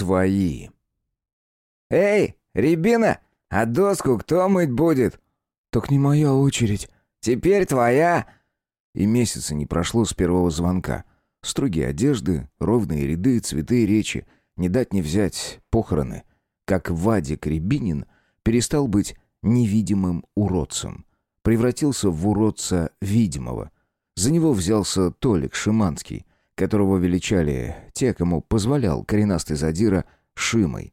Свои. «Эй, Рябина, а доску кто мыть будет?» «Так не моя очередь». «Теперь твоя». И месяца не прошло с первого звонка. Строгие одежды, ровные ряды, цветы речи. Не дать не взять похороны. Как Вадик Рябинин перестал быть невидимым уродцем. Превратился в уродца видимого. За него взялся Толик Шиманский, которого величали те, кому позволял коренастый задира Шимой.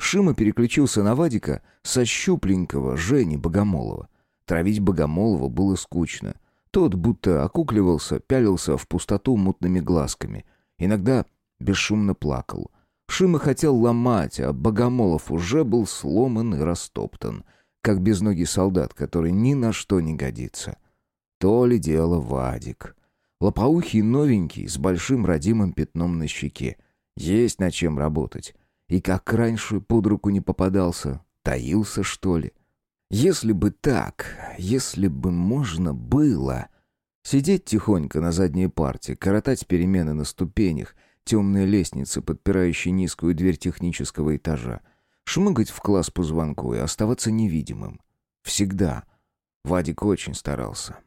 Шима переключился на Вадика со щупленького Жени Богомолова. Травить Богомолова было скучно. Тот будто окукливался, пялился в пустоту мутными глазками. Иногда бесшумно плакал. Шима хотел ломать, а Богомолов уже был сломан и растоптан, как безногий солдат, который ни на что не годится. То ли дело Вадик. Лопоухий новенький, с большим родимым пятном на щеке. Есть над чем работать. И как раньше под руку не попадался, таился, что ли. Если бы так, если бы можно было... Сидеть тихонько на задней парте, коротать перемены на ступенях, темные лестницы, подпирающие низкую дверь технического этажа, шмыгать в класс по звонку и оставаться невидимым. Всегда. Вадик очень старался.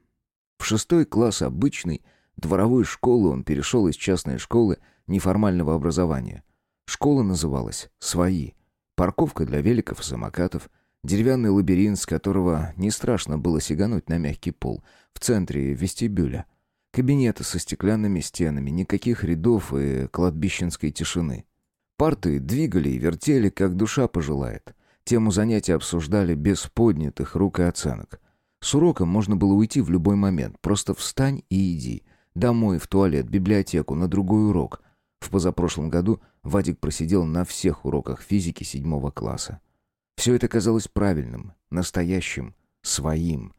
В шестой класс обычный дворовой школы он перешел из частной школы неформального образования. Школа называлась «Свои». Парковка для великов и самокатов, деревянный лабиринт, с которого не страшно было сигануть на мягкий пол, в центре вестибюля. Кабинеты со стеклянными стенами, никаких рядов и кладбищенской тишины. Парты двигали и вертели, как душа пожелает. Тему занятия обсуждали без поднятых рук и оценок. С уроком можно было уйти в любой момент. Просто встань и иди. Домой, в туалет, библиотеку, на другой урок. В позапрошлом году Вадик просидел на всех уроках физики седьмого класса. Все это казалось правильным, настоящим, своим.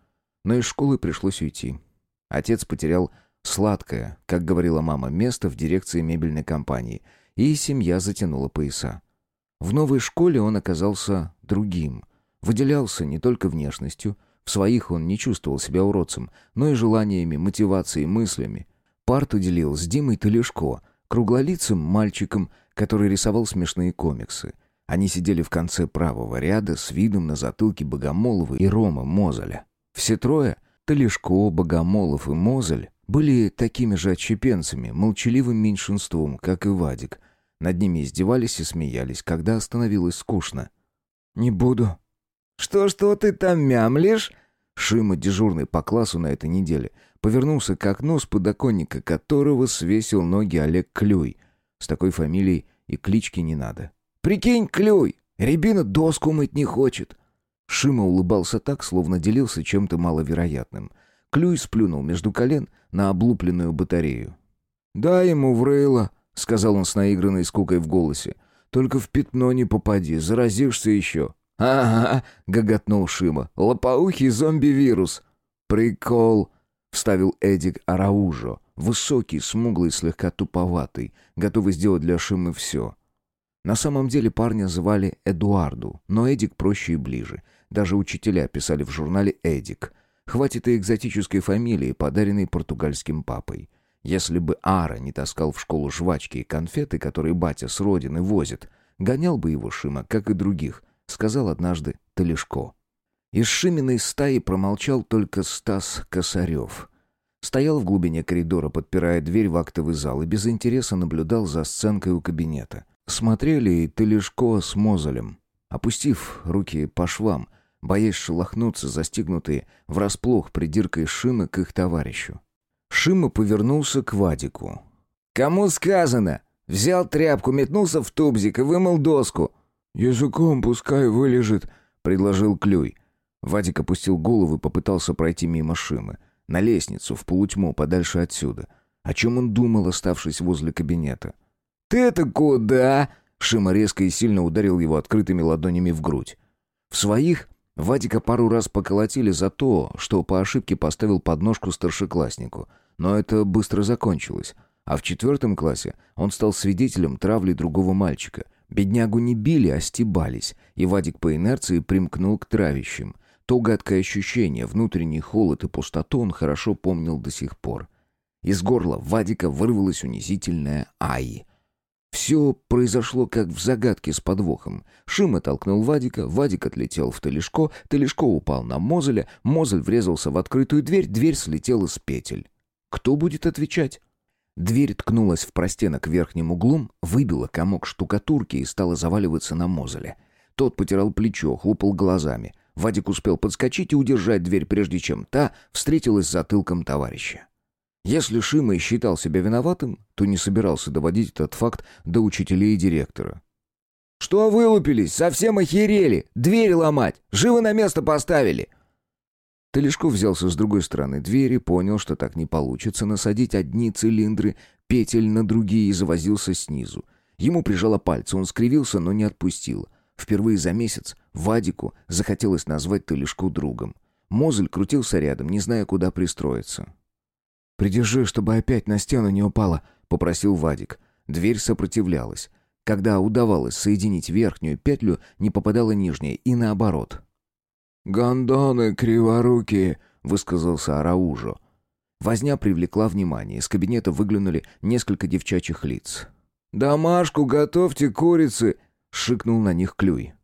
Но из школы пришлось уйти. Отец потерял сладкое, как говорила мама, место в дирекции мебельной компании, и семья затянула пояса. В новой школе он оказался другим. Выделялся не только внешностью, в своих он не чувствовал себя уродцем, но и желаниями, мотивацией, мыслями. Парту делил с Димой Талишко, круглолицым мальчиком, который рисовал смешные комиксы. Они сидели в конце правого ряда с видом на затылки Богомолова и Рома Мозеля. Все трое — Талишко, Богомолов и Мозель — были такими же отщепенцами, молчаливым меньшинством, как и Вадик. Над ними издевались и смеялись, когда становилось скучно. «Не буду», «Что-что ты там мямлишь?» Шима, дежурный по классу на этой неделе, повернулся к окну, с подоконника которого свесил ноги Олег Клюй. С такой фамилией и клички не надо. «Прикинь, Клюй! Рябина доску мыть не хочет!» Шима улыбался так, словно делился чем-то маловероятным. Клюй сплюнул между колен на облупленную батарею. «Дай ему в — сказал он с наигранной скукой в голосе. «Только в пятно не попади, заразишься еще». «Ага», — гоготнул Шима, — «лопоухий зомби-вирус». «Прикол», — вставил Эдик Араужо, высокий, смуглый, слегка туповатый, готовый сделать для Шимы все. На самом деле парня звали Эдуарду, но Эдик проще и ближе. Даже учителя писали в журнале «Эдик». Хватит и экзотической фамилии, подаренной португальским папой. Если бы Ара не таскал в школу жвачки и конфеты, которые батя с родины возит, гонял бы его Шима, как и других — сказал однажды Талишко. Из Шиминой стаи промолчал только Стас Косарев. Стоял в глубине коридора, подпирая дверь в актовый зал, и без интереса наблюдал за сценкой у кабинета. Смотрели и Талишко с Мозолем. Опустив руки по швам, боясь шелохнуться, застигнутые врасплох придиркой Шимы к их товарищу. Шима повернулся к Вадику. «Кому сказано? Взял тряпку, метнулся в тубзик и вымыл доску. «Языком пускай вылежит», — предложил Клюй. Вадик опустил голову и попытался пройти мимо Шимы. На лестницу, в полутьму, подальше отсюда. О чем он думал, оставшись возле кабинета? «Ты это куда?» Шима резко и сильно ударил его открытыми ладонями в грудь. В своих Вадика пару раз поколотили за то, что по ошибке поставил подножку старшекласснику. Но это быстро закончилось. А в четвертом классе он стал свидетелем травли другого мальчика. Беднягу не били, а стебались, и Вадик по инерции примкнул к травящим. То гадкое ощущение, внутренний холод и пустоту он хорошо помнил до сих пор. Из горла Вадика вырвалось унизительное «Ай!». Все произошло как в загадке с подвохом. Шима толкнул Вадика, Вадик отлетел в Телешко, Телешко упал на Мозеля, Мозель врезался в открытую дверь, дверь слетела с петель. Кто будет отвечать? Дверь ткнулась в простенок верхним углом, выбила комок штукатурки и стала заваливаться на Мозеля. Тот потирал плечо, хлопал глазами. Вадик успел подскочить и удержать дверь, прежде чем та встретилась с затылком товарища. Если Шима и считал себя виноватым, то не собирался доводить этот факт до учителей и директора. «Что вылупились? Совсем охерели! Двери ломать! Живо на место поставили!» Талишков взялся с другой стороны двери, понял, что так не получится, насадить одни цилиндры, петель на другие и завозился снизу. Ему прижало пальцы, он скривился, но не отпустил. Впервые за месяц Вадику захотелось назвать Талишку другом. Мозель крутился рядом, не зная, куда пристроиться. «Придержи, чтобы опять на стену не упала», — попросил Вадик. Дверь сопротивлялась. Когда удавалось соединить верхнюю петлю, не попадала нижняя, и наоборот. «Гондоны криворукие», — высказался Араужо. Возня привлекла внимание. Из кабинета выглянули несколько девчачьих лиц. «Домашку готовьте, курицы!» — шикнул на них Клюй.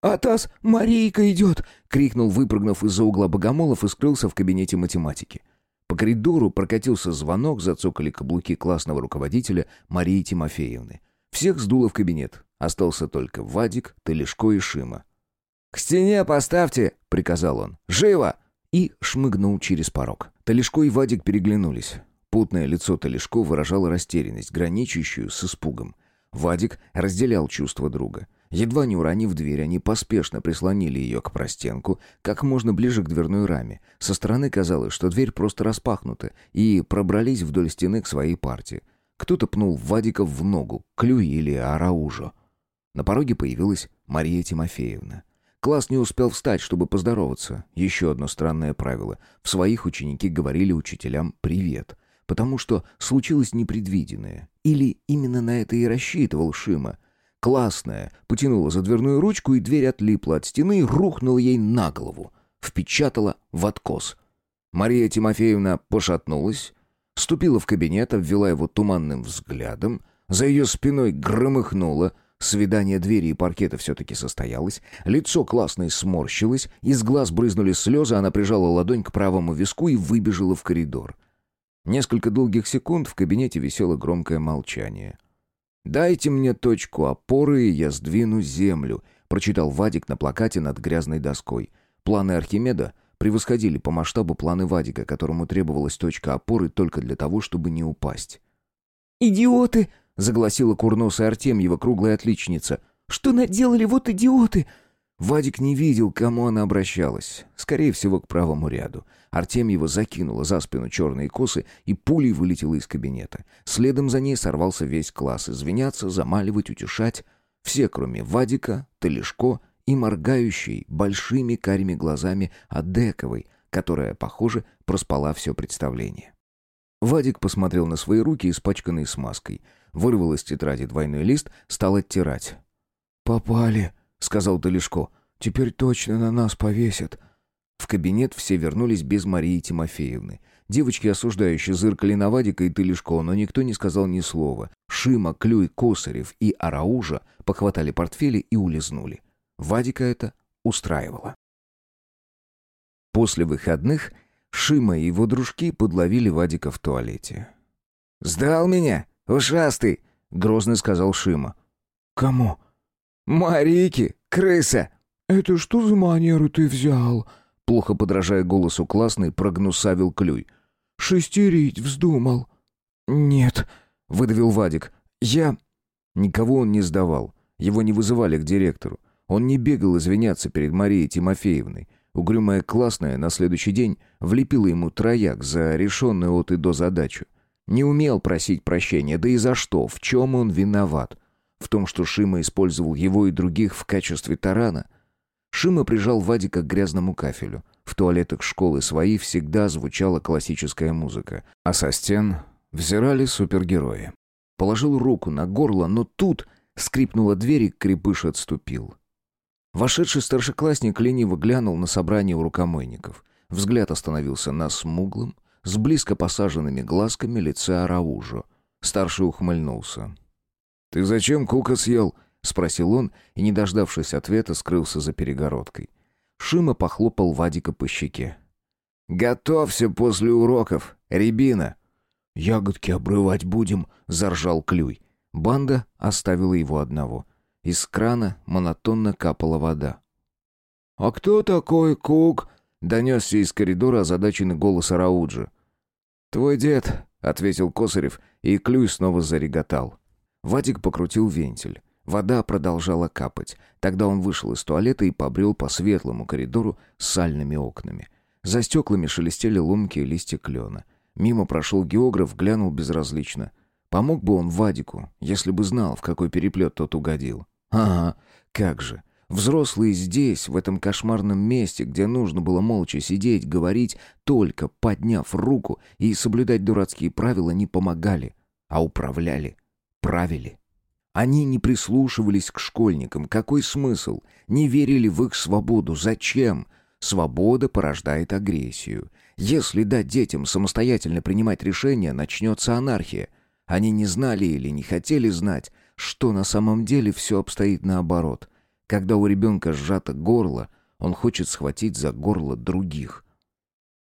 «Атас, Марийка идет!» — крикнул, выпрыгнув из-за угла Богомолов и скрылся в кабинете математики. По коридору прокатился звонок, зацокали каблуки классного руководителя Марии Тимофеевны. Всех сдуло в кабинет. Остался только Вадик, Телешко и Шима. «К стене поставьте!» — приказал он. «Живо!» И шмыгнул через порог. Талишко и Вадик переглянулись. Путное лицо Талишко выражало растерянность, граничащую с испугом. Вадик разделял чувства друга. Едва не уронив дверь, они поспешно прислонили ее к простенку, как можно ближе к дверной раме. Со стороны казалось, что дверь просто распахнута, и пробрались вдоль стены к своей партии. Кто-то пнул Вадика в ногу, Клюй или Араужо. На пороге появилась Мария Тимофеевна. Класс не успел встать, чтобы поздороваться. Еще одно странное правило. В своих ученики говорили учителям «привет», потому что случилось непредвиденное. Или именно на это и рассчитывал Шима — Классная потянула за дверную ручку, и дверь отлипла от стены и рухнула ей на голову. Впечатала в откос. Мария Тимофеевна пошатнулась, ступила в кабинет, обвела его туманным взглядом, за ее спиной громыхнуло, свидание двери и паркета все-таки состоялось, лицо классной сморщилось, из глаз брызнули слезы, она прижала ладонь к правому виску и выбежала в коридор. Несколько долгих секунд в кабинете висело громкое молчание — «Дайте мне точку опоры, и я сдвину землю», — прочитал Вадик на плакате над грязной доской. Планы Архимеда превосходили по масштабу планы Вадика, которому требовалась точка опоры только для того, чтобы не упасть. «Идиоты!» — загласила курносая Артемьева, круглая отличница. «Что наделали вот идиоты? Вадик не видел, к кому она обращалась. Скорее всего, к правому ряду. Артемьева закинула за спину черные косы и пулей вылетела из кабинета. Следом за ней сорвался весь класс. Извиняться, замаливать, утешать. Все, кроме Вадика, Телешко и моргающей большими карими глазами Адековой, которая, похоже, проспала все представление. Вадик посмотрел на свои руки, испачканные смазкой. Вырвал из тетради двойной лист, стал оттирать. «Попали», — сказал Талишко. «Теперь точно на нас повесят». В кабинет все вернулись без Марии Тимофеевны. Девочки, осуждающие, зыркали на Вадика и Тылишко, но никто не сказал ни слова. Шима, Клюй, Косарев и Араужа похватали портфели и улизнули. Вадика это устраивало. После выходных Шима и его дружки подловили Вадика в туалете. «Сдал меня, ушастый!» — грозно сказал Шима. «Кому?» «Марики, крыса!» «Это что за манеру ты взял?» Плохо подражая голосу классный, прогнусавил Клюй. «Шестерить вздумал». «Нет», — выдавил Вадик. «Я...» Никого он не сдавал. Его не вызывали к директору. Он не бегал извиняться перед Марией Тимофеевной. Угрюмая классная на следующий день влепила ему трояк за решенную от и до задачу. Не умел просить прощения, да и за что, в чем он виноват. В том, что Шима использовал его и других в качестве тарана. Шима прижал Вадика к грязному кафелю. В туалетах школы своей всегда звучала классическая музыка, а со стен взирали супергерои. Положил руку на горло, но тут скрипнула дверь, и крепыш отступил. Вошедший старшеклассник лениво глянул на собрание у рукомойников. Взгляд остановился на смуглом, с близко посаженными глазками лица Араужо. Старший ухмыльнулся. «Ты зачем Кука съел?» — спросил он, и, не дождавшись ответа, скрылся за перегородкой. Шима похлопал Вадика по щеке. «Готовься после уроков, рябина!» «Ягодки обрывать будем», — заржал Клюй. Банда оставила его одного. Из крана монотонно капала вода. «А кто такой Кук?» — донесся из коридора озадаченный голос Арауджи. «Твой дед», — ответил Косарев, и Клюй снова зареготал. Вадик покрутил вентиль. Вода продолжала капать. Тогда он вышел из туалета и побрел по светлому коридору с сальными окнами. За стеклами шелестели ломкие листья клена. Мимо прошел географ, глянул безразлично. Помог бы он Вадику, если бы знал, в какой переплет тот угодил. Ага, как же. Взрослые здесь, в этом кошмарном месте, где нужно было молча сидеть, говорить, только подняв руку и соблюдать дурацкие правила, не помогали, а управляли, правили. Они не прислушивались к школьникам. Какой смысл? Не верили в их свободу. Зачем? Свобода порождает агрессию. Если дать детям самостоятельно принимать решения, начнется анархия. Они не знали или не хотели знать, что на самом деле все обстоит наоборот. Когда у ребенка сжато горло, он хочет схватить за горло других.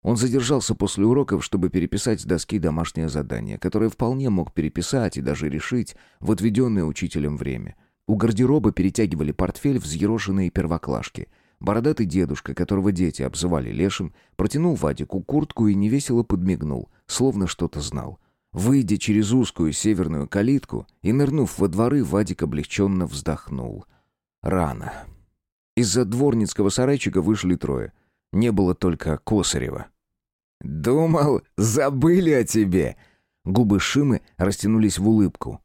Он задержался после уроков, чтобы переписать с доски домашнее задание, которое вполне мог переписать и даже решить в отведенное учителем время. У гардероба перетягивали портфель взъерошенные первоклашки. Бородатый дедушка, которого дети обзывали лешим, протянул Вадику куртку и невесело подмигнул, словно что-то знал. Выйдя через узкую северную калитку и нырнув во дворы, Вадик облегченно вздохнул. Рано. Из-за дворницкого сарайчика вышли трое. Не было только Косарева. «Думал, забыли о тебе!» Губы Шимы растянулись в улыбку.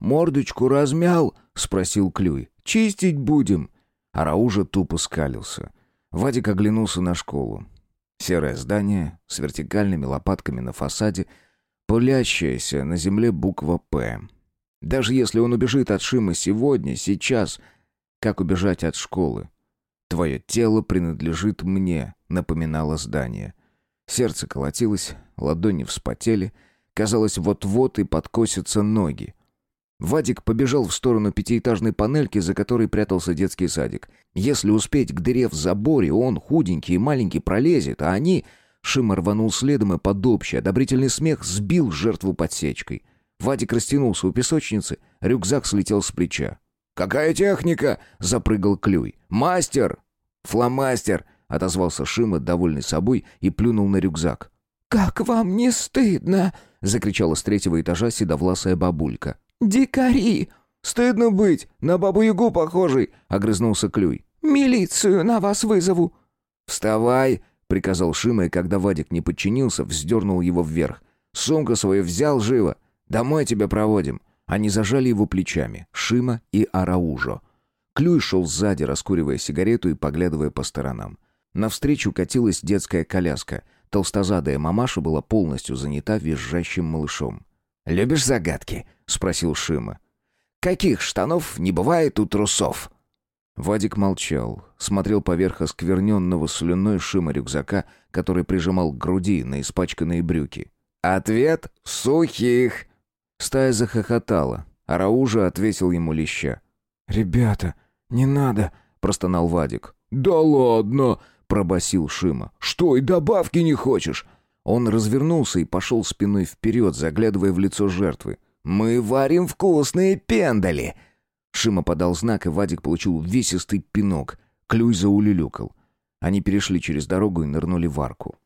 «Мордочку размял?» — спросил Клюй. «Чистить будем!» А Раужа тупо скалился. Вадик оглянулся на школу. Серое здание с вертикальными лопатками на фасаде, пылящаяся на земле буква «П». Даже если он убежит от Шимы сегодня, сейчас, как убежать от школы? «Твое тело принадлежит мне», — напоминало здание. Сердце колотилось, ладони вспотели. Казалось, вот-вот и подкосятся ноги. Вадик побежал в сторону пятиэтажной панельки, за которой прятался детский садик. Если успеть к дыре в заборе, он, худенький и маленький, пролезет, а они... Шима рванул следом и под общий одобрительный смех сбил жертву подсечкой. Вадик растянулся у песочницы, рюкзак слетел с плеча. «Какая техника?» — запрыгал Клюй. «Мастер!» «Фломастер!» — отозвался Шима, довольный собой, и плюнул на рюкзак. «Как вам не стыдно?» — закричала с третьего этажа седовласая бабулька. «Дикари!» «Стыдно быть! На бабу-ягу похожий!» — огрызнулся Клюй. «Милицию на вас вызову!» «Вставай!» — приказал Шима, и когда Вадик не подчинился, вздернул его вверх. «Сумку свою взял живо! Домой тебя проводим!» Они зажали его плечами, Шима и Араужо. Клюй шел сзади, раскуривая сигарету и поглядывая по сторонам. Навстречу катилась детская коляска. Толстозадая мамаша была полностью занята визжащим малышом. «Любишь загадки?» — спросил Шима. «Каких штанов не бывает у трусов?» Вадик молчал, смотрел поверх оскверненного слюной Шима рюкзака, который прижимал к груди на испачканные брюки. «Ответ — сухих!» Стая захохотала, а Раужа ответил ему леща. «Ребята, «Не надо», — простонал Вадик. «Да ладно», — пробасил Шима. «Что, и добавки не хочешь?» Он развернулся и пошел спиной вперед, заглядывая в лицо жертвы. «Мы варим вкусные пендали!» Шима подал знак, и Вадик получил весистый пинок. Клюй заулюлюкал. Они перешли через дорогу и нырнули в арку.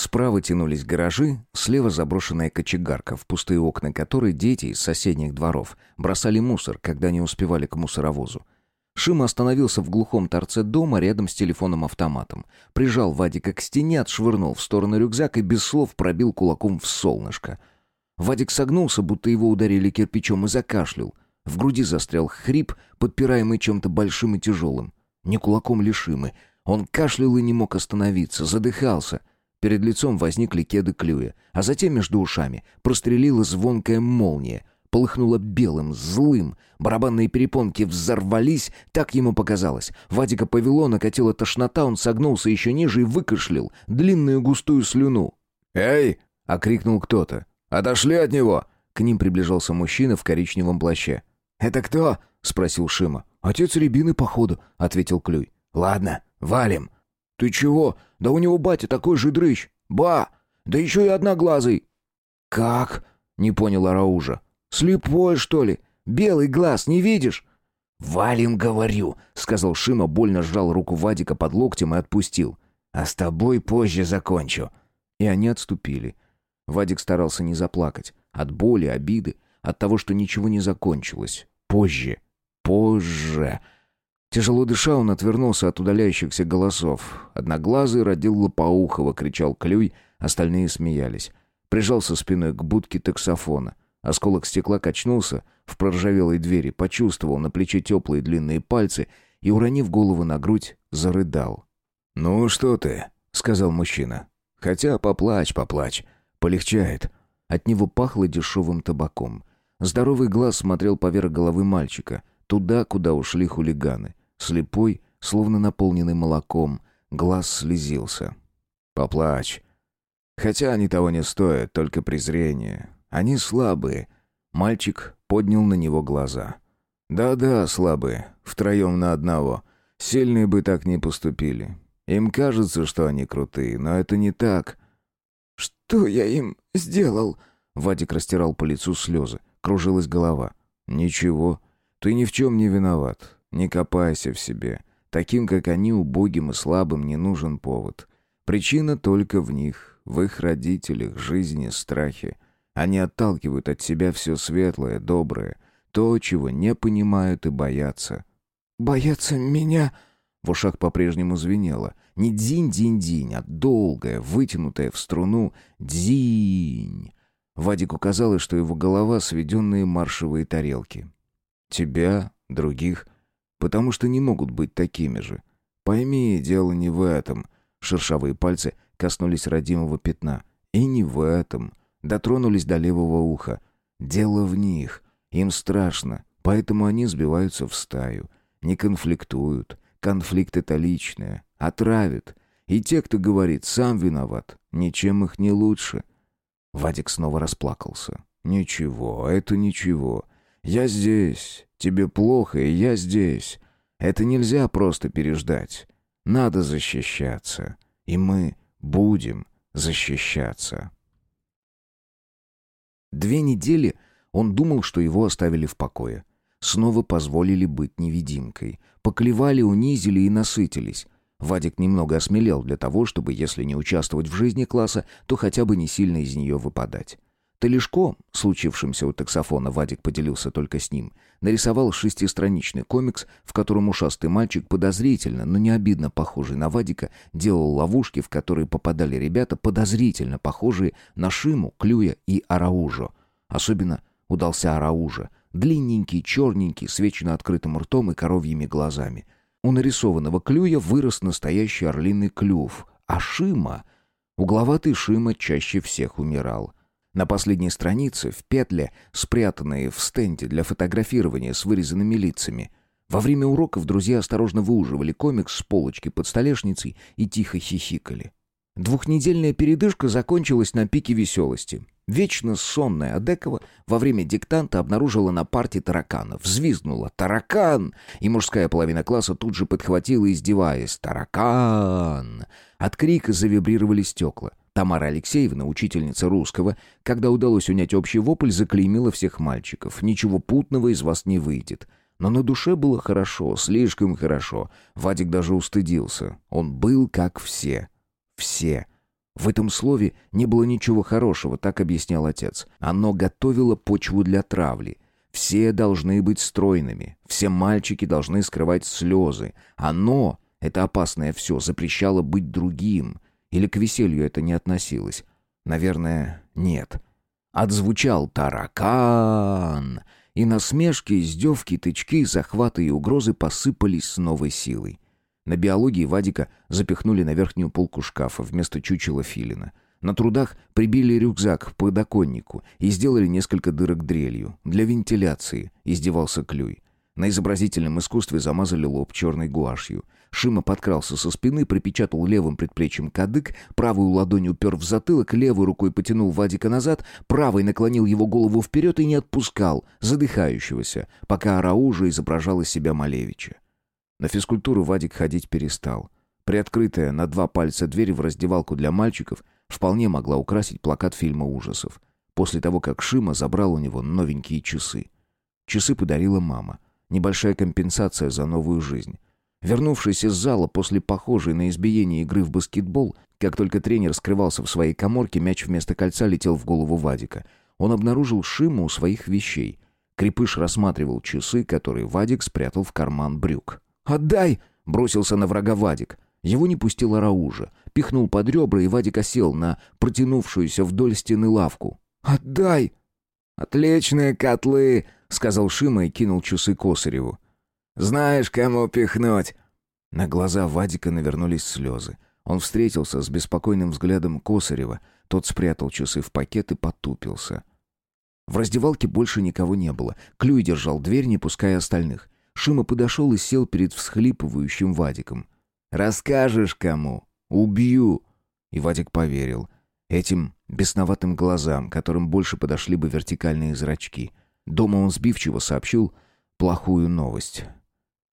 Справа тянулись гаражи, слева заброшенная кочегарка, в пустые окна которой дети из соседних дворов бросали мусор, когда не успевали к мусоровозу. Шима остановился в глухом торце дома рядом с телефоном-автоматом. Прижал Вадика к стене, отшвырнул в сторону рюкзак и без слов пробил кулаком в солнышко. Вадик согнулся, будто его ударили кирпичом, и закашлял. В груди застрял хрип, подпираемый чем-то большим и тяжелым. Не кулаком лишимы. Он кашлял и не мог остановиться, задыхался. Перед лицом возникли кеды клюя, а затем между ушами прострелила звонкая молния — полыхнуло белым, злым. Барабанные перепонки взорвались, так ему показалось. Вадика повело, накатила тошнота, он согнулся еще ниже и выкашлял длинную густую слюну. «Эй!» — окрикнул кто-то. «Отошли от него! К ним приближался мужчина в коричневом плаще. «Это кто?» — спросил Шима. «Отец Рябины, походу», — ответил Клюй. «Ладно, валим». «Ты чего? Да у него батя такой же дрыщ. Ба! Да еще и одноглазый». «Как?» — не понял Араужа. «Слепой, что ли? Белый глаз, не видишь?» «Валим, говорю», — сказал Шима, больно сжал руку Вадика под локтем и отпустил. «А с тобой позже закончу». И они отступили. Вадик старался не заплакать. От боли, обиды, от того, что ничего не закончилось. Позже. Позже. Тяжело дыша, он отвернулся от удаляющихся голосов. Одноглазый родил Лопоухова, кричал Клюй, остальные смеялись. Прижался спиной к будке таксофона. Осколок стекла качнулся в проржавелой двери, почувствовал на плече теплые длинные пальцы и, уронив голову на грудь, зарыдал. «Ну что ты?» — сказал мужчина. «Хотя поплачь, поплачь. Полегчает». От него пахло дешевым табаком. Здоровый глаз смотрел поверх головы мальчика, туда, куда ушли хулиганы. Слепой, словно наполненный молоком, глаз слезился. «Поплачь. Хотя они того не стоят, только презрение. Они слабые». Мальчик поднял на него глаза. «Да-да, слабые. Втроем на одного. Сильные бы так не поступили. Им кажется, что они крутые, но это не так». «Что я им сделал?» Вадик растирал по лицу слезы. Кружилась голова. «Ничего. Ты ни в чем не виноват. Не копайся в себе. Таким, как они, убогим и слабым не нужен повод. Причина только в них, в их родителях, жизни, страхе. Они отталкивают от себя все светлое, доброе, то, чего не понимают и боятся. «Боятся меня?» В ушах по-прежнему звенело. Не дзинь-динь-динь, а долгое, вытянутое в струну «дзинь». Вадику казалось, что его голова — сведенные маршевые тарелки. Тебя, других, потому что не могут быть такими же. Пойми, дело не в этом. Шершавые пальцы коснулись родимого пятна. И не в этом. Дотронулись до левого уха. Дело в них. Им страшно, поэтому они сбиваются в стаю. Не конфликтуют. Конфликт — это личное. Отравит. И те, кто говорит «сам виноват», ничем их не лучше. Вадик снова расплакался. «Ничего, это ничего. Я здесь. Тебе плохо, и я здесь. Это нельзя просто переждать. Надо защищаться. И мы будем защищаться». Две недели он думал, что его оставили в покое. Снова позволили быть невидимкой. Поклевали, унизили и насытились. Вадик немного осмелел для того, чтобы, если не участвовать в жизни класса, то хотя бы не сильно из нее выпадать. Талишко, случившимся у таксофона, Вадик поделился только с ним, нарисовал шестистраничный комикс, в котором ушастый мальчик подозрительно, но не обидно похожий на Вадика, делал ловушки, в которые попадали ребята, подозрительно похожие на Шиму, Клюя и Араужо. Особенно удался Араужа, длинненький, черненький, с вечно открытым ртом и коровьими глазами — у нарисованного клюя вырос настоящий орлиный клюв, а Шима... Угловатый Шима чаще всех умирал. На последней странице, в петле, спрятанные в стенде для фотографирования с вырезанными лицами. Во время уроков друзья осторожно выуживали комикс с полочки под столешницей и тихо хихикали. Двухнедельная передышка закончилась на пике веселости. Вечно сонная Адекова во время диктанта обнаружила на парте таракана. Взвизгнула «Таракан!» И мужская половина класса тут же подхватила, издеваясь «Таракан!». От крика завибрировали стекла. Тамара Алексеевна, учительница русского, когда удалось унять общий вопль, заклеймила всех мальчиков. «Ничего путного из вас не выйдет». Но на душе было хорошо, слишком хорошо. Вадик даже устыдился. Он был как все. Все. В этом слове не было ничего хорошего, так объяснял отец. Оно готовило почву для травли. Все должны быть стройными, все мальчики должны скрывать слезы. Оно, это опасное все, запрещало быть другим. Или к веселью это не относилось? Наверное, нет. Отзвучал таракан, и насмешки, издевки, тычки, захваты и угрозы посыпались с новой силой. На биологии Вадика запихнули на верхнюю полку шкафа вместо чучела филина. На трудах прибили рюкзак к подоконнику и сделали несколько дырок дрелью. Для вентиляции, издевался Клюй. На изобразительном искусстве замазали лоб черной гуашью. Шима подкрался со спины, припечатал левым предплечьем кадык, правую ладонь упер в затылок, левой рукой потянул Вадика назад, правой наклонил его голову вперед и не отпускал, задыхающегося, пока Араужа изображал из себя Малевича. На физкультуру Вадик ходить перестал. Приоткрытая на два пальца дверь в раздевалку для мальчиков вполне могла украсить плакат фильма ужасов. После того, как Шима забрал у него новенькие часы. Часы подарила мама. Небольшая компенсация за новую жизнь. Вернувшись из зала после похожей на избиение игры в баскетбол, как только тренер скрывался в своей коморке, мяч вместо кольца летел в голову Вадика. Он обнаружил Шиму у своих вещей. Крепыш рассматривал часы, которые Вадик спрятал в карман брюк. «Отдай!» — бросился на врага Вадик. Его не пустила Раужа. Пихнул под ребра, и Вадик осел на протянувшуюся вдоль стены лавку. «Отдай!» «Отличные котлы!» — сказал Шима и кинул часы Косареву. Знаешь, кому пихнуть!» На глаза Вадика навернулись слезы. Он встретился с беспокойным взглядом Косарева. Тот спрятал часы в пакет и потупился. В раздевалке больше никого не было. Клюй держал дверь, не пуская остальных. Шима подошел и сел перед всхлипывающим Вадиком. «Расскажешь кому? Убью!» И Вадик поверил. Этим бесноватым глазам, которым больше подошли бы вертикальные зрачки. Дома он сбивчиво сообщил плохую новость.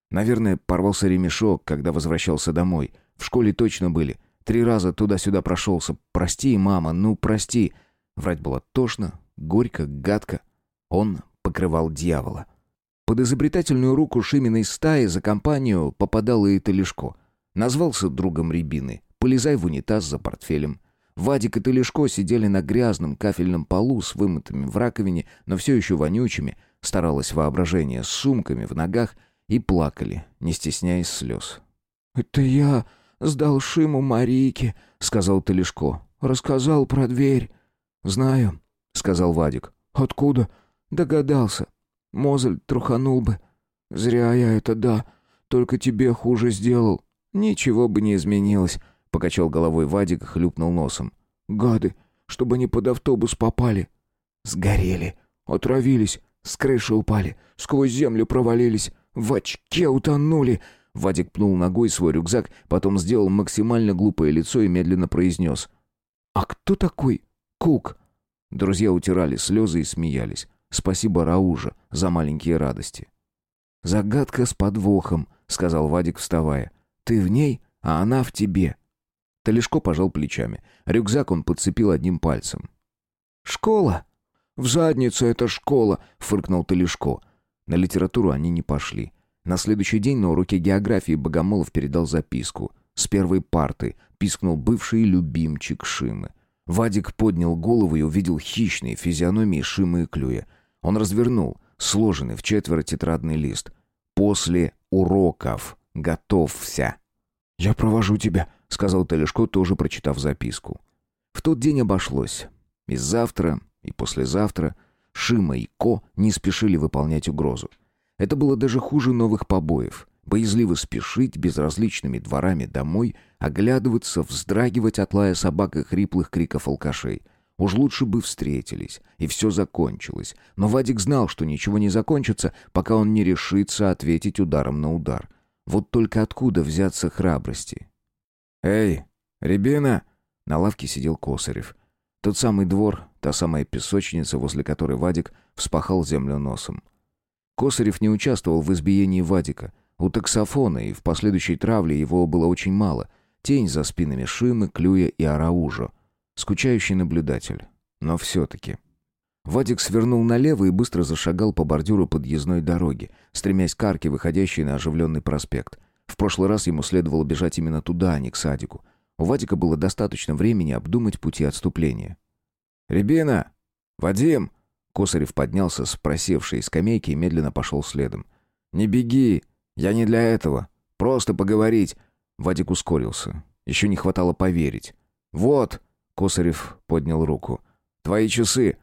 Наверное, порвался ремешок, когда возвращался домой. В школе точно были. Три раза туда-сюда прошелся. Прости, мама, ну прости. Врать было тошно, горько, гадко. Он покрывал дьявола. Под изобретательную руку Шиминой стаи за компанию попадал и Талишко. Назвался другом Рябины. Полезай в унитаз за портфелем. Вадик и Талишко сидели на грязном кафельном полу с вымытыми в раковине, но все еще вонючими, старалось воображение, с сумками в ногах и плакали, не стесняясь слез. «Это я сдал Шиму Марийке», — сказал Талишко. «Рассказал про дверь». «Знаю», — сказал Вадик. «Откуда?» «Догадался. Мозель труханул бы». «Зря я это, да. Только тебе хуже сделал». «Ничего бы не изменилось», — покачал головой Вадик и хлюпнул носом. «Гады, чтобы они под автобус попали». «Сгорели. Отравились. С крыши упали. Сквозь землю провалились. В очке утонули!» Вадик пнул ногой свой рюкзак, потом сделал максимально глупое лицо и медленно произнес. «А кто такой Кук?» Друзья утирали слезы и смеялись. Спасибо Раужа за маленькие радости. «Загадка с подвохом», — сказал Вадик, вставая. «Ты в ней, а она в тебе». Талишко пожал плечами. Рюкзак он подцепил одним пальцем. «Школа?» «В задницу это школа!» — фыркнул Талишко. На литературу они не пошли. На следующий день на уроке географии Богомолов передал записку. С первой парты пискнул бывший любимчик Шимы. Вадик поднял голову и увидел хищные физиономии Шимы и Клюя. Он развернул сложенный в четверо тетрадный лист. «После уроков готовься». «Я провожу тебя», — сказал Телешко, тоже прочитав записку. В тот день обошлось. И завтра, и послезавтра — Шима и Ко не спешили выполнять угрозу. Это было даже хуже новых побоев. Боязливо спешить безразличными дворами домой, оглядываться, вздрагивать от лая собак и хриплых криков алкашей. Уж лучше бы встретились, и все закончилось. Но Вадик знал, что ничего не закончится, пока он не решится ответить ударом на удар. Вот только откуда взяться храбрости? «Эй, Рябина!» На лавке сидел Косарев. Тот самый двор, та самая песочница, возле которой Вадик вспахал землю носом. Косарев не участвовал в избиении Вадика. У таксофона и в последующей травле его было очень мало. Тень за спинами Шимы, Клюя и Араужо. Скучающий наблюдатель. Но все-таки... Вадик свернул налево и быстро зашагал по бордюру подъездной дороги, стремясь к арке, выходящей на оживленный проспект. В прошлый раз ему следовало бежать именно туда, а не к садику. У Вадика было достаточно времени обдумать пути отступления. «Рябина! Вадим!» Косарев поднялся с просевшей скамейки и медленно пошел следом. «Не беги! Я не для этого! Просто поговорить!» Вадик ускорился. Еще не хватало поверить. «Вот!» — Косарев поднял руку. «Твои часы!»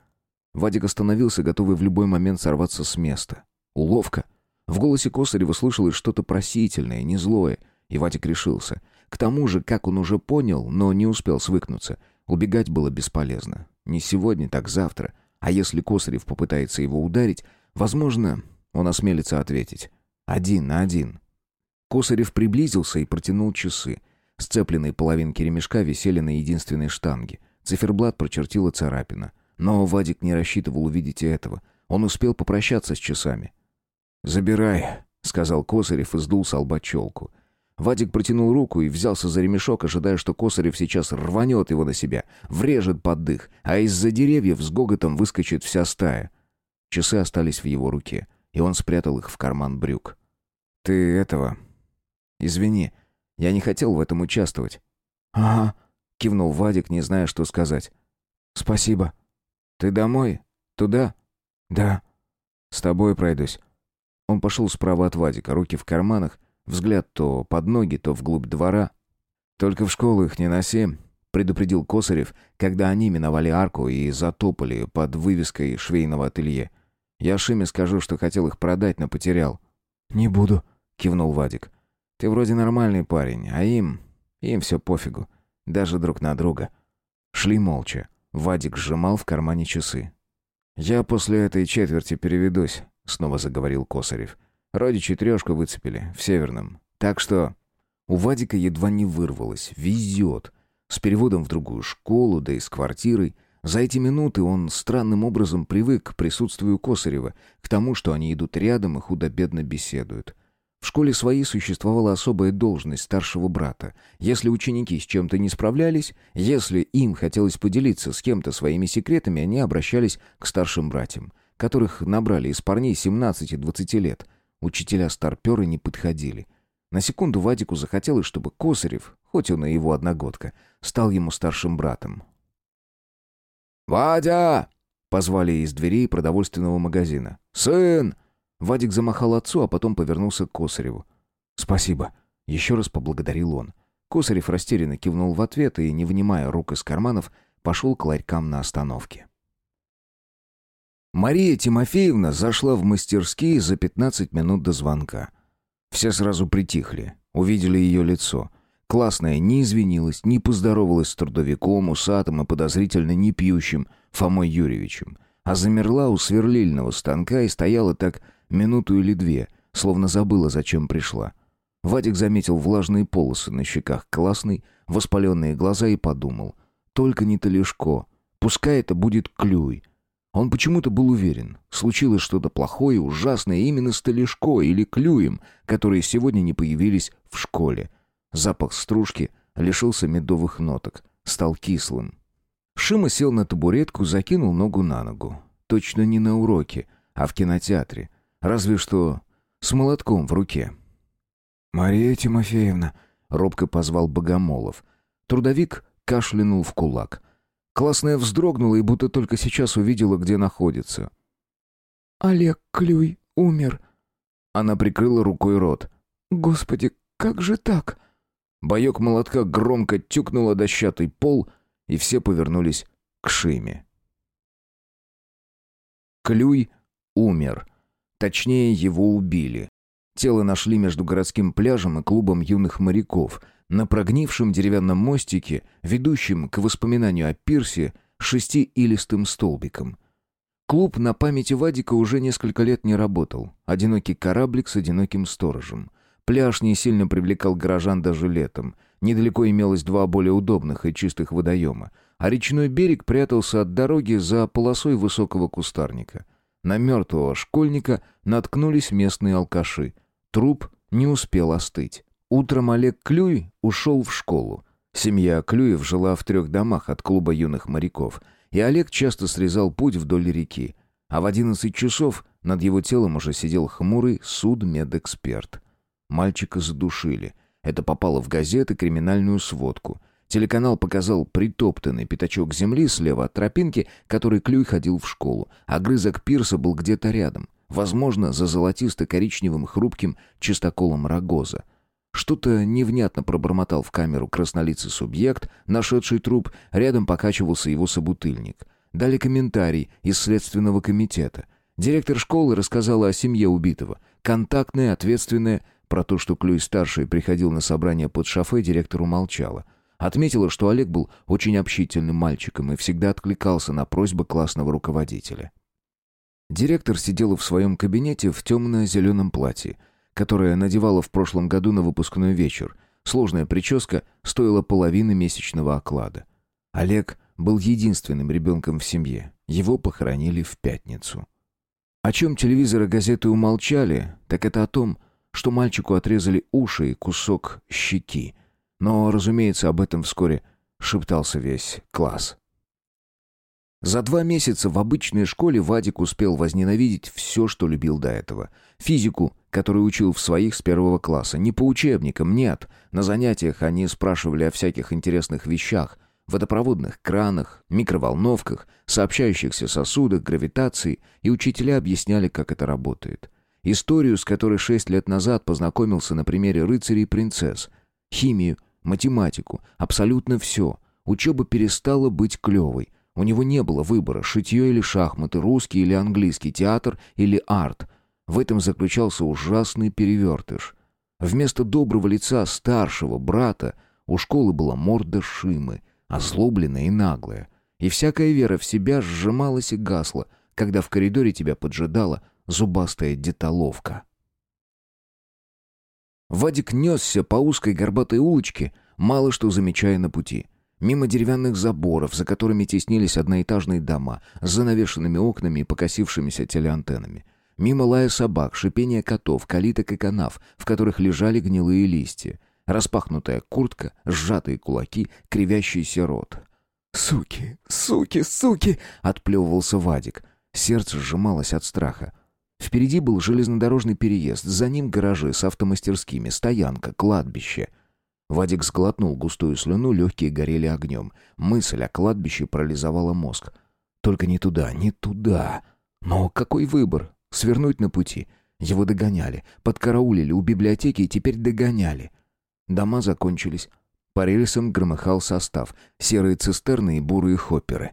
Вадик остановился, готовый в любой момент сорваться с места. Уловка. В голосе Косарева слышалось что-то просительное, не злое, и Вадик решился — к тому же, как он уже понял, но не успел свыкнуться, убегать было бесполезно. Не сегодня, так завтра. А если Косарев попытается его ударить, возможно, он осмелится ответить. Один на один. Косарев приблизился и протянул часы. Сцепленные половинки ремешка висели на единственной штанге. Циферблат прочертила царапина. Но Вадик не рассчитывал увидеть этого. Он успел попрощаться с часами. «Забирай», — сказал Косарев и сдул с лба челку. Вадик протянул руку и взялся за ремешок, ожидая, что Косарев сейчас рванет его на себя, врежет под дых, а из-за деревьев с гоготом выскочит вся стая. Часы остались в его руке, и он спрятал их в карман брюк. «Ты этого... Извини, я не хотел в этом участвовать». «Ага», — кивнул Вадик, не зная, что сказать. «Спасибо». «Ты домой? Туда?» «Да». «С тобой пройдусь». Он пошел справа от Вадика, руки в карманах, взгляд то под ноги, то вглубь двора. «Только в школу их не носи», — предупредил Косарев, когда они миновали арку и затопали под вывеской швейного ателье. «Я Шиме скажу, что хотел их продать, но потерял». «Не буду», — кивнул Вадик. «Ты вроде нормальный парень, а им... им все пофигу. Даже друг на друга». Шли молча. Вадик сжимал в кармане часы. «Я после этой четверти переведусь», — снова заговорил Косарев. «Родичи трешку выцепили, в Северном. Так что...» У Вадика едва не вырвалось. Везет. С переводом в другую школу, да и с квартирой. За эти минуты он странным образом привык к присутствию Косарева, к тому, что они идут рядом и худо-бедно беседуют. В школе своей существовала особая должность старшего брата. Если ученики с чем-то не справлялись, если им хотелось поделиться с кем-то своими секретами, они обращались к старшим братьям, которых набрали из парней 17-20 лет. Учителя-старперы не подходили. На секунду Вадику захотелось, чтобы Косарев, хоть он и его одногодка, стал ему старшим братом. «Вадя!» — позвали из дверей продовольственного магазина. «Сын!» Вадик замахал отцу, а потом повернулся к Косареву. «Спасибо». Еще раз поблагодарил он. Косарев растерянно кивнул в ответ и, не вынимая рук из карманов, пошел к ларькам на остановке. Мария Тимофеевна зашла в мастерские за 15 минут до звонка. Все сразу притихли, увидели ее лицо. Классная не извинилась, не поздоровалась с трудовиком, усатым и подозрительно не пьющим Фомой Юрьевичем, а замерла у сверлильного станка и стояла так минуту или две, словно забыла, зачем пришла. Вадик заметил влажные полосы на щеках классной, воспаленные глаза и подумал. Только не Талишко. Пускай это будет Клюй. Он почему-то был уверен. Случилось что-то плохое, ужасное именно с Талишко или Клюем, которые сегодня не появились в школе. Запах стружки лишился медовых ноток, стал кислым. Шима сел на табуретку, закинул ногу на ногу. Точно не на уроке, а в кинотеатре. Разве что с молотком в руке. «Мария Тимофеевна», — робко позвал Богомолов. Трудовик кашлянул в кулак. Классная вздрогнула и будто только сейчас увидела, где находится. «Олег Клюй умер». Она прикрыла рукой рот. «Господи, как же так?» Боек молотка громко тюкнула дощатый пол, и все повернулись к Шиме. Клюй умер. Точнее, его убили. Тело нашли между городским пляжем и клубом юных моряков, на прогнившем деревянном мостике, ведущем к воспоминанию о пирсе шестиилистым столбиком. Клуб на памяти Вадика уже несколько лет не работал. Одинокий кораблик с одиноким сторожем. Пляж не сильно привлекал горожан даже летом. Недалеко имелось два более удобных и чистых водоема, а речной берег прятался от дороги за полосой высокого кустарника. На мертвого школьника наткнулись местные алкаши. Труп не успел остыть. Утром Олег Клюй ушел в школу. Семья Клюев жила в трех домах от клуба юных моряков, и Олег часто срезал путь вдоль реки. А в одиннадцать часов над его телом уже сидел хмурый судмедэксперт. Мальчика задушили. Это попало в газеты, криминальную сводку. Телеканал показал притоптанный пятачок земли слева от тропинки, который Клюй ходил в школу. а грызок пирса был где-то рядом. Возможно, за золотисто-коричневым хрупким чистоколом рогоза. Что-то невнятно пробормотал в камеру краснолицый субъект, нашедший труп, рядом покачивался его собутыльник. Дали комментарий из следственного комитета. Директор школы рассказала о семье убитого. Контактная, ответственная, про то, что Клюй-старший приходил на собрание под шофе, директор умолчала. Отметила, что Олег был очень общительным мальчиком и всегда откликался на просьбы классного руководителя. Директор сидела в своем кабинете в темно-зеленом платье. Которое надевала в прошлом году на выпускной вечер. Сложная прическа стоила половины месячного оклада. Олег был единственным ребенком в семье. Его похоронили в пятницу. О чем телевизор и газеты умолчали, так это о том, что мальчику отрезали уши и кусок щеки. Но, разумеется, об этом вскоре шептался весь класс. За два месяца в обычной школе Вадик успел возненавидеть все, что любил до этого. Физику, которую учил в своих с первого класса. Не по учебникам, нет. На занятиях они спрашивали о всяких интересных вещах. Водопроводных кранах, микроволновках, сообщающихся сосудах, гравитации, и учителя объясняли, как это работает. Историю, с которой шесть лет назад познакомился на примере рыцарей и принцесс. Химию, математику, абсолютно все. Учеба перестала быть клевой. У него не было выбора, шитье или шахматы, русский или английский, театр или арт. В этом заключался ужасный перевертыш. Вместо доброго лица старшего брата у школы была морда Шимы, озлобленная и наглая. И всякая вера в себя сжималась и гасла, когда в коридоре тебя поджидала зубастая деталовка. Вадик несся по узкой горбатой улочке, мало что замечая на пути — Мимо деревянных заборов, за которыми теснились одноэтажные дома, с занавешенными окнами и покосившимися телеантеннами. Мимо лая собак, шипения котов, калиток и канав, в которых лежали гнилые листья. Распахнутая куртка, сжатые кулаки, кривящийся рот. «Суки, суки, суки!» — отплевывался Вадик. Сердце сжималось от страха. Впереди был железнодорожный переезд, за ним гаражи с автомастерскими, стоянка, кладбище — Вадик сглотнул густую слюну, легкие горели огнем. Мысль о кладбище парализовала мозг. Только не туда, не туда. Но какой выбор? Свернуть на пути. Его догоняли, подкараулили у библиотеки и теперь догоняли. Дома закончились. По рельсам громыхал состав. Серые цистерны и бурые хопперы.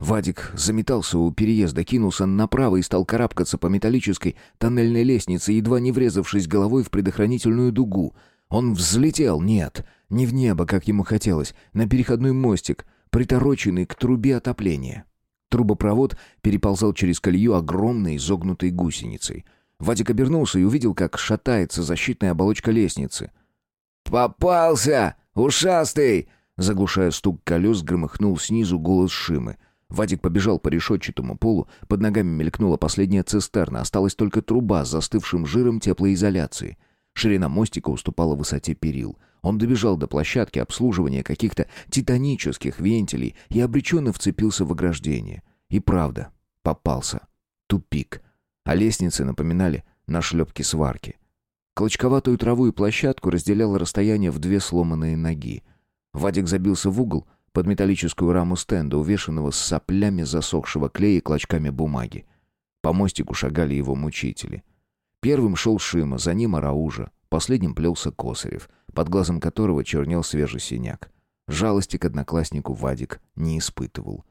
Вадик заметался у переезда, кинулся направо и стал карабкаться по металлической тоннельной лестнице, едва не врезавшись головой в предохранительную дугу — он взлетел, нет, не в небо, как ему хотелось, на переходной мостик, притороченный к трубе отопления. Трубопровод переползал через колею огромной изогнутой гусеницей. Вадик обернулся и увидел, как шатается защитная оболочка лестницы. «Попался! Ушастый!» Заглушая стук колес, громыхнул снизу голос Шимы. Вадик побежал по решетчатому полу, под ногами мелькнула последняя цистерна, осталась только труба с застывшим жиром теплоизоляции — Ширина мостика уступала высоте перил. Он добежал до площадки обслуживания каких-то титанических вентилей и обреченно вцепился в ограждение. И правда, попался. Тупик. А лестницы напоминали нашлепки сварки. Клочковатую траву и площадку разделяло расстояние в две сломанные ноги. Вадик забился в угол под металлическую раму стенда, увешанного с соплями засохшего клея и клочками бумаги. По мостику шагали его мучители. Первым шел Шима, за ним Араужа. Последним плелся Косарев, под глазом которого чернел свежий синяк. Жалости к однокласснику Вадик не испытывал.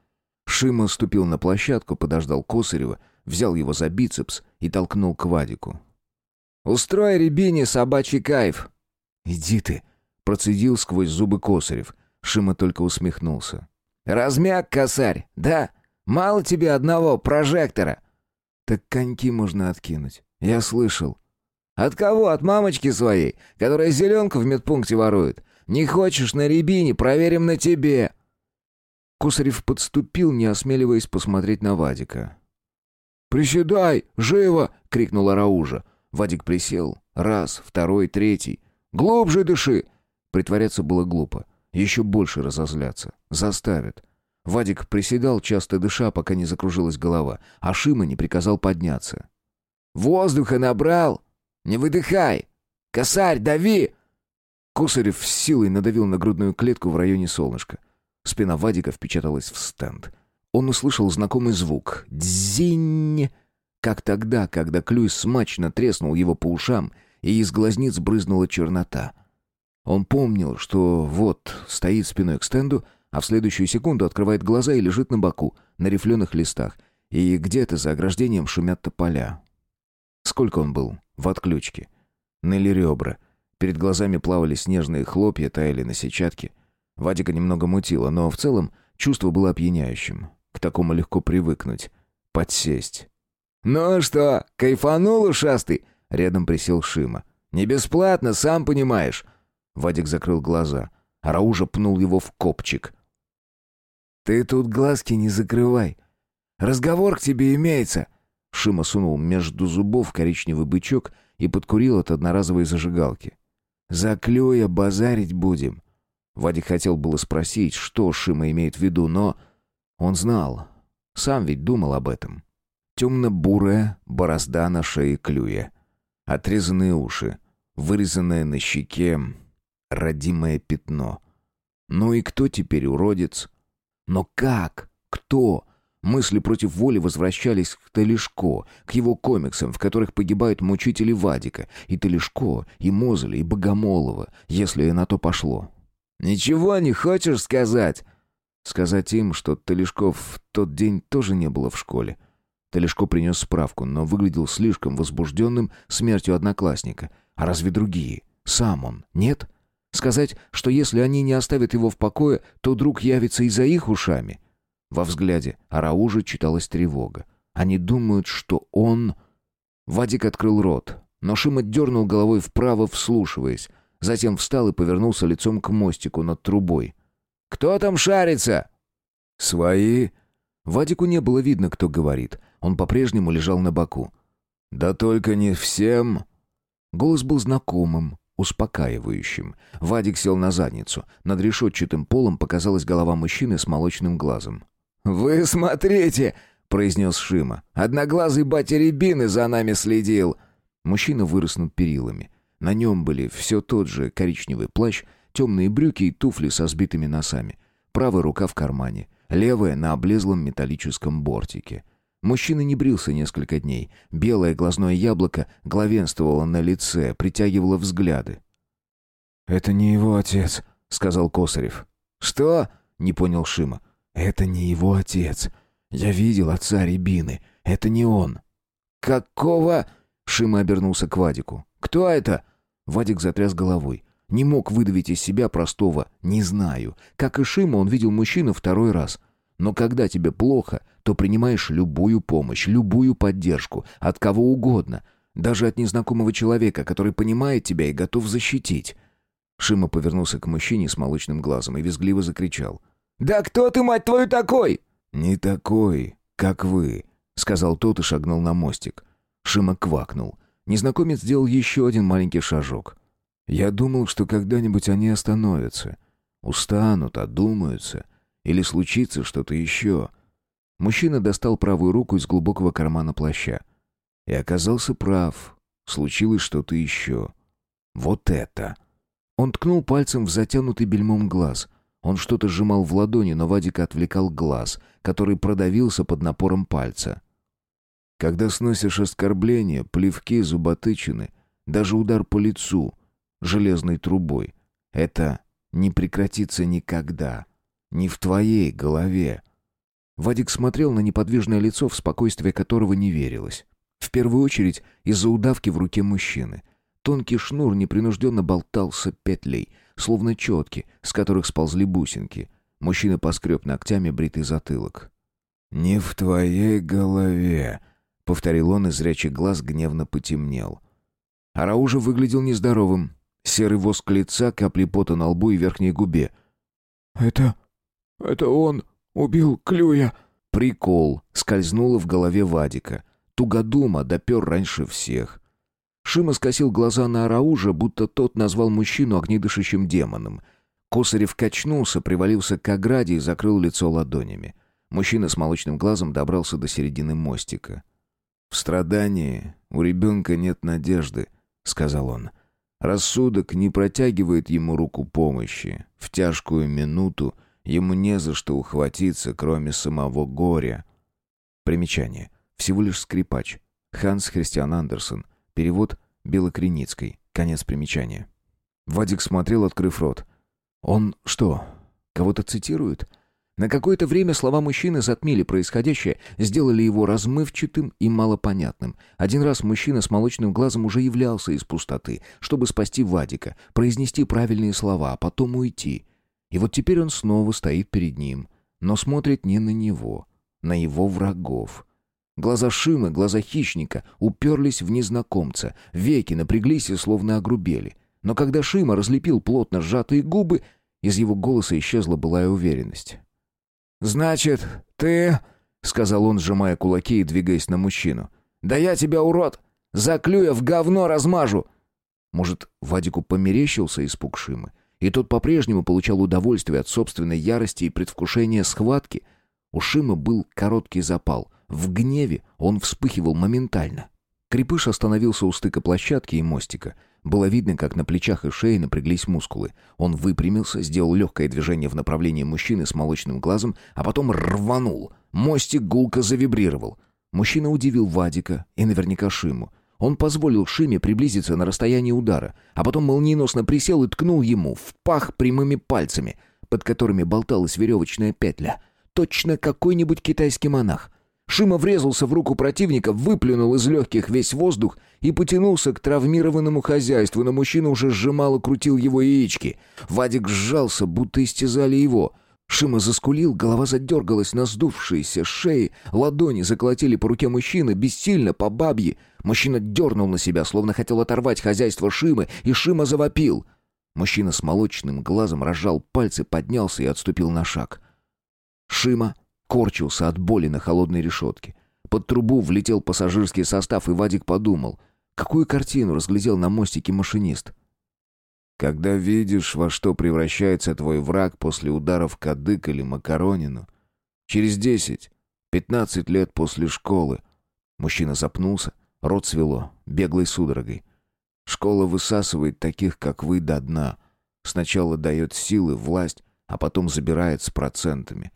Шима ступил на площадку, подождал Косарева, взял его за бицепс и толкнул к Вадику. «Устрой Рябине собачий кайф!» «Иди ты!» — процедил сквозь зубы Косарев. Шима только усмехнулся. «Размяк, косарь, да? Мало тебе одного прожектора!» «Так коньки можно откинуть. «Я слышал». «От кого? От мамочки своей, которая зеленку в медпункте ворует. Не хочешь на рябине, проверим на тебе». Кусарев подступил, не осмеливаясь посмотреть на Вадика. «Приседай! Живо!» — крикнула Раужа. Вадик присел. Раз, второй, третий. «Глубже дыши!» Притворяться было глупо. Еще больше разозляться. Заставят. Вадик приседал, часто дыша, пока не закружилась голова, а Шима не приказал подняться. Воздуха набрал? Не выдыхай! Косарь, дави!» Косарев с силой надавил на грудную клетку в районе солнышка. Спина Вадика впечаталась в стенд. Он услышал знакомый звук. «Дзинь!» Как тогда, когда клюй смачно треснул его по ушам, и из глазниц брызнула чернота. Он помнил, что вот стоит спиной к стенду, а в следующую секунду открывает глаза и лежит на боку, на рифленых листах, и где-то за ограждением шумят тополя. Сколько он был? В отключке. Ныли ребра. Перед глазами плавали снежные хлопья, таяли на сетчатке. Вадика немного мутило, но в целом чувство было опьяняющим. К такому легко привыкнуть. Подсесть. «Ну что, кайфанул ушастый?» Рядом присел Шима. Не бесплатно, сам понимаешь». Вадик закрыл глаза. а Раужа пнул его в копчик. «Ты тут глазки не закрывай. Разговор к тебе имеется». Шима сунул между зубов коричневый бычок и подкурил от одноразовой зажигалки. «За клюя базарить будем». Вадик хотел было спросить, что Шима имеет в виду, но... Он знал. Сам ведь думал об этом. Темно-бурая борозда на шее клюя. Отрезанные уши. Вырезанное на щеке родимое пятно. Ну и кто теперь уродец? Но как? Кто? Мысли против воли возвращались к Талишко, к его комиксам, в которых погибают мучители Вадика, и Талишко, и Мозеля, и Богомолова, если на то пошло. «Ничего не хочешь сказать?» Сказать им, что Талишков в тот день тоже не было в школе. Талишко принес справку, но выглядел слишком возбужденным смертью одноклассника. А разве другие? Сам он? Нет? Сказать, что если они не оставят его в покое, то друг явится и за их ушами? Во взгляде Араужа читалась тревога. Они думают, что он... Вадик открыл рот, но Шима дернул головой вправо, вслушиваясь. Затем встал и повернулся лицом к мостику над трубой. «Кто там шарится?» «Свои?» Вадику не было видно, кто говорит. Он по-прежнему лежал на боку. «Да только не всем...» Голос был знакомым, успокаивающим. Вадик сел на задницу. Над решетчатым полом показалась голова мужчины с молочным глазом. «Вы смотрите!» — произнес Шима. «Одноглазый батя Рябины за нами следил!» Мужчина вырос над перилами. На нем были все тот же коричневый плащ, темные брюки и туфли со сбитыми носами. Правая рука в кармане, левая на облезлом металлическом бортике. Мужчина не брился несколько дней. Белое глазное яблоко главенствовало на лице, притягивало взгляды. «Это не его отец», — сказал Косарев. «Что?» — не понял Шима. «Это не его отец. Я видел отца Рябины. Это не он». «Какого?» — Шима обернулся к Вадику. «Кто это?» Вадик затряс головой. Не мог выдавить из себя простого «не знаю». Как и Шима, он видел мужчину второй раз. Но когда тебе плохо, то принимаешь любую помощь, любую поддержку, от кого угодно, даже от незнакомого человека, который понимает тебя и готов защитить. Шима повернулся к мужчине с молочным глазом и визгливо закричал. «Да кто ты, мать твою, такой?» «Не такой, как вы», — сказал тот и шагнул на мостик. Шима квакнул. Незнакомец сделал еще один маленький шажок. Я думал, что когда-нибудь они остановятся. Устанут, одумаются. Или случится что-то еще. Мужчина достал правую руку из глубокого кармана плаща. И оказался прав. Случилось что-то еще. Вот это. Он ткнул пальцем в затянутый бельмом глаз. Он что-то сжимал в ладони, но Вадика отвлекал глаз, который продавился под напором пальца. Когда сносишь оскорбления, плевки, зуботычины, даже удар по лицу железной трубой, это не прекратится никогда. Не в твоей голове. Вадик смотрел на неподвижное лицо, в спокойствие которого не верилось. В первую очередь из-за удавки в руке мужчины. Тонкий шнур непринужденно болтался петлей, словно четки, с которых сползли бусинки. Мужчина поскреб ногтями бритый затылок. «Не в твоей голове», — повторил он, и зрячий глаз гневно потемнел. Араужа выглядел нездоровым. Серый воск лица, капли пота на лбу и верхней губе. «Это... это он убил Клюя!» Прикол скользнуло в голове Вадика. Тугодума допер раньше всех. Шима скосил глаза на Араужа, будто тот назвал мужчину огнедышащим демоном. Косарев качнулся, привалился к ограде и закрыл лицо ладонями. Мужчина с молочным глазом добрался до середины мостика. «В страдании у ребенка нет надежды», — сказал он. «Рассудок не протягивает ему руку помощи. В тяжкую минуту ему не за что ухватиться, кроме самого горя». Примечание. Всего лишь скрипач. Ханс Христиан Андерсон. Перевод Белокреницкой. Конец примечания. Вадик смотрел, открыв рот. «Он что, кого-то цитирует?» На какое-то время слова мужчины затмили происходящее, сделали его размывчатым и малопонятным. Один раз мужчина с молочным глазом уже являлся из пустоты, чтобы спасти Вадика, произнести правильные слова, а потом уйти. И вот теперь он снова стоит перед ним, но смотрит не на него, на его врагов. Глаза Шимы, глаза хищника уперлись в незнакомца, веки напряглись и словно огрубели. Но когда Шима разлепил плотно сжатые губы, из его голоса исчезла былая уверенность. «Значит, ты...» — сказал он, сжимая кулаки и двигаясь на мужчину. «Да я тебя, урод! Заклю я в говно размажу!» Может, Вадику померещился испуг Шимы, и тот по-прежнему получал удовольствие от собственной ярости и предвкушения схватки. У Шимы был короткий запал. В гневе он вспыхивал моментально. Крепыш остановился у стыка площадки и мостика. Было видно, как на плечах и шее напряглись мускулы. Он выпрямился, сделал легкое движение в направлении мужчины с молочным глазом, а потом рванул. Мостик гулко завибрировал. Мужчина удивил Вадика и наверняка Шиму. Он позволил Шиме приблизиться на расстояние удара, а потом молниеносно присел и ткнул ему в пах прямыми пальцами, под которыми болталась веревочная петля. Точно какой-нибудь китайский монах. Шима врезался в руку противника, выплюнул из легких весь воздух и потянулся к травмированному хозяйству, но мужчина уже сжимал и крутил его яички. Вадик сжался, будто истязали его — Шима заскулил, голова задергалась на сдувшиеся шеи, ладони заколотили по руке мужчины, бессильно, по бабье. Мужчина дернул на себя, словно хотел оторвать хозяйство Шимы, и Шима завопил. Мужчина с молочным глазом разжал пальцы, поднялся и отступил на шаг. Шима корчился от боли на холодной решетке. Под трубу влетел пассажирский состав, и Вадик подумал, какую картину разглядел на мостике машинист. Когда видишь, во что превращается твой враг после ударов кадык или макаронину, через десять, пятнадцать лет после школы, мужчина запнулся, рот свело, беглой судорогой. Школа высасывает таких, как вы, до дна. Сначала дает силы, власть, а потом забирает с процентами.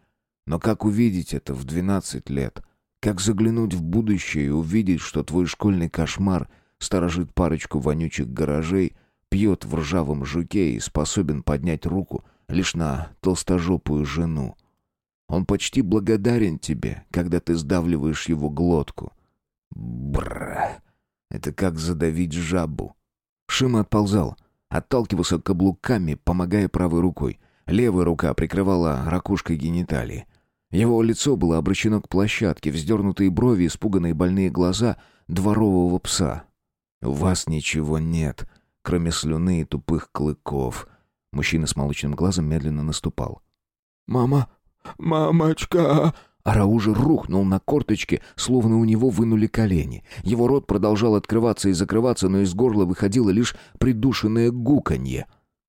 Но как увидеть это в двенадцать лет? Как заглянуть в будущее и увидеть, что твой школьный кошмар сторожит парочку вонючих гаражей — пьет в ржавом жуке и способен поднять руку лишь на толстожопую жену. Он почти благодарен тебе, когда ты сдавливаешь его глотку. Бра! Это как задавить жабу. Шима отползал, отталкивался каблуками, помогая правой рукой. Левая рука прикрывала ракушкой гениталии. Его лицо было обращено к площадке, вздернутые брови, испуганные больные глаза дворового пса. «У вас ничего нет», кроме слюны и тупых клыков. Мужчина с молочным глазом медленно наступал. «Мама! Мамочка!» Араужи рухнул на корточки, словно у него вынули колени. Его рот продолжал открываться и закрываться, но из горла выходило лишь придушенное гуканье.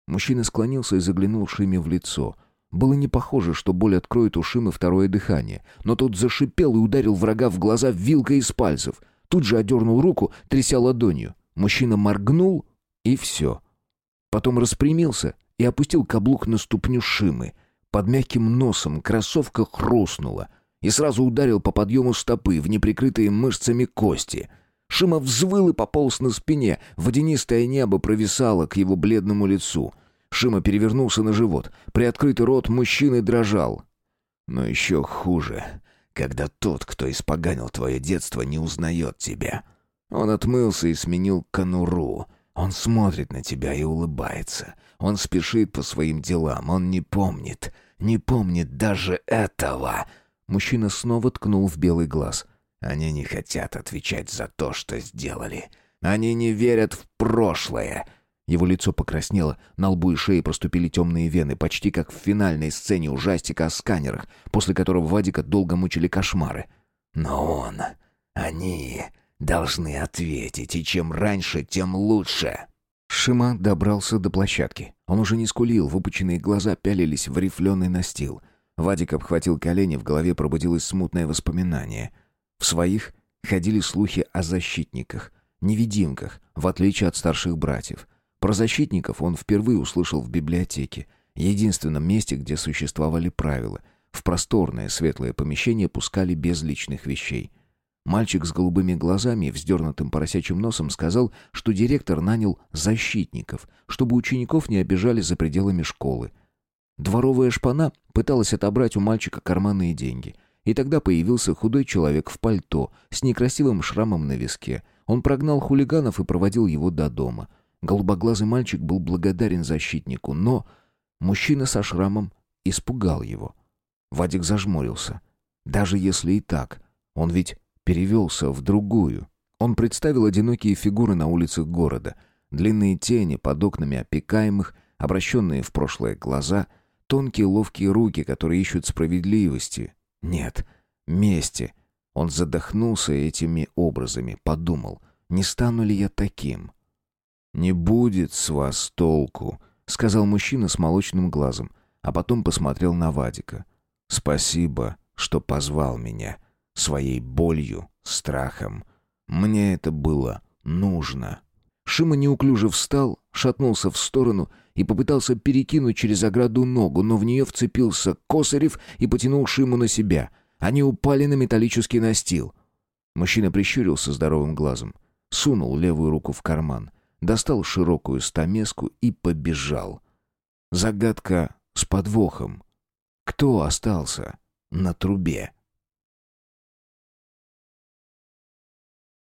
Мужчина склонился и заглянул Шиме в лицо. Было не похоже, что боль откроет у Шимы второе дыхание, но тот зашипел и ударил врага в глаза вилкой из пальцев. Тут же одернул руку, тряся ладонью. Мужчина моргнул и все. Потом распрямился и опустил каблук на ступню Шимы. Под мягким носом кроссовка хрустнула и сразу ударил по подъему стопы в неприкрытые мышцами кости. Шима взвыл и пополз на спине, водянистое небо провисало к его бледному лицу. Шима перевернулся на живот, приоткрытый рот мужчины дрожал. Но еще хуже, когда тот, кто испоганил твое детство, не узнает тебя. Он отмылся и сменил конуру — он смотрит на тебя и улыбается. Он спешит по своим делам. Он не помнит. Не помнит даже этого. Мужчина снова ткнул в белый глаз. Они не хотят отвечать за то, что сделали. Они не верят в прошлое. Его лицо покраснело, на лбу и шее проступили темные вены, почти как в финальной сцене ужастика о сканерах, после которого Вадика долго мучили кошмары. Но он... Они должны ответить, и чем раньше, тем лучше». Шима добрался до площадки. Он уже не скулил, выпученные глаза пялились в рифленый настил. Вадик обхватил колени, в голове пробудилось смутное воспоминание. В своих ходили слухи о защитниках, невидимках, в отличие от старших братьев. Про защитников он впервые услышал в библиотеке, единственном месте, где существовали правила. В просторное светлое помещение пускали без личных вещей — Мальчик с голубыми глазами и вздернутым поросячьим носом сказал, что директор нанял защитников, чтобы учеников не обижали за пределами школы. Дворовая шпана пыталась отобрать у мальчика карманные деньги. И тогда появился худой человек в пальто с некрасивым шрамом на виске. Он прогнал хулиганов и проводил его до дома. Голубоглазый мальчик был благодарен защитнику, но мужчина со шрамом испугал его. Вадик зажмурился. Даже если и так, он ведь перевелся в другую. Он представил одинокие фигуры на улицах города, длинные тени под окнами опекаемых, обращенные в прошлое глаза, тонкие ловкие руки, которые ищут справедливости. Нет, мести. Он задохнулся этими образами, подумал, не стану ли я таким? «Не будет с вас толку», — сказал мужчина с молочным глазом, а потом посмотрел на Вадика. «Спасибо, что позвал меня своей болью, страхом. Мне это было нужно». Шима неуклюже встал, шатнулся в сторону и попытался перекинуть через ограду ногу, но в нее вцепился Косарев и потянул Шиму на себя. Они упали на металлический настил. Мужчина прищурился здоровым глазом, сунул левую руку в карман, достал широкую стамеску и побежал. Загадка с подвохом. Кто остался на трубе?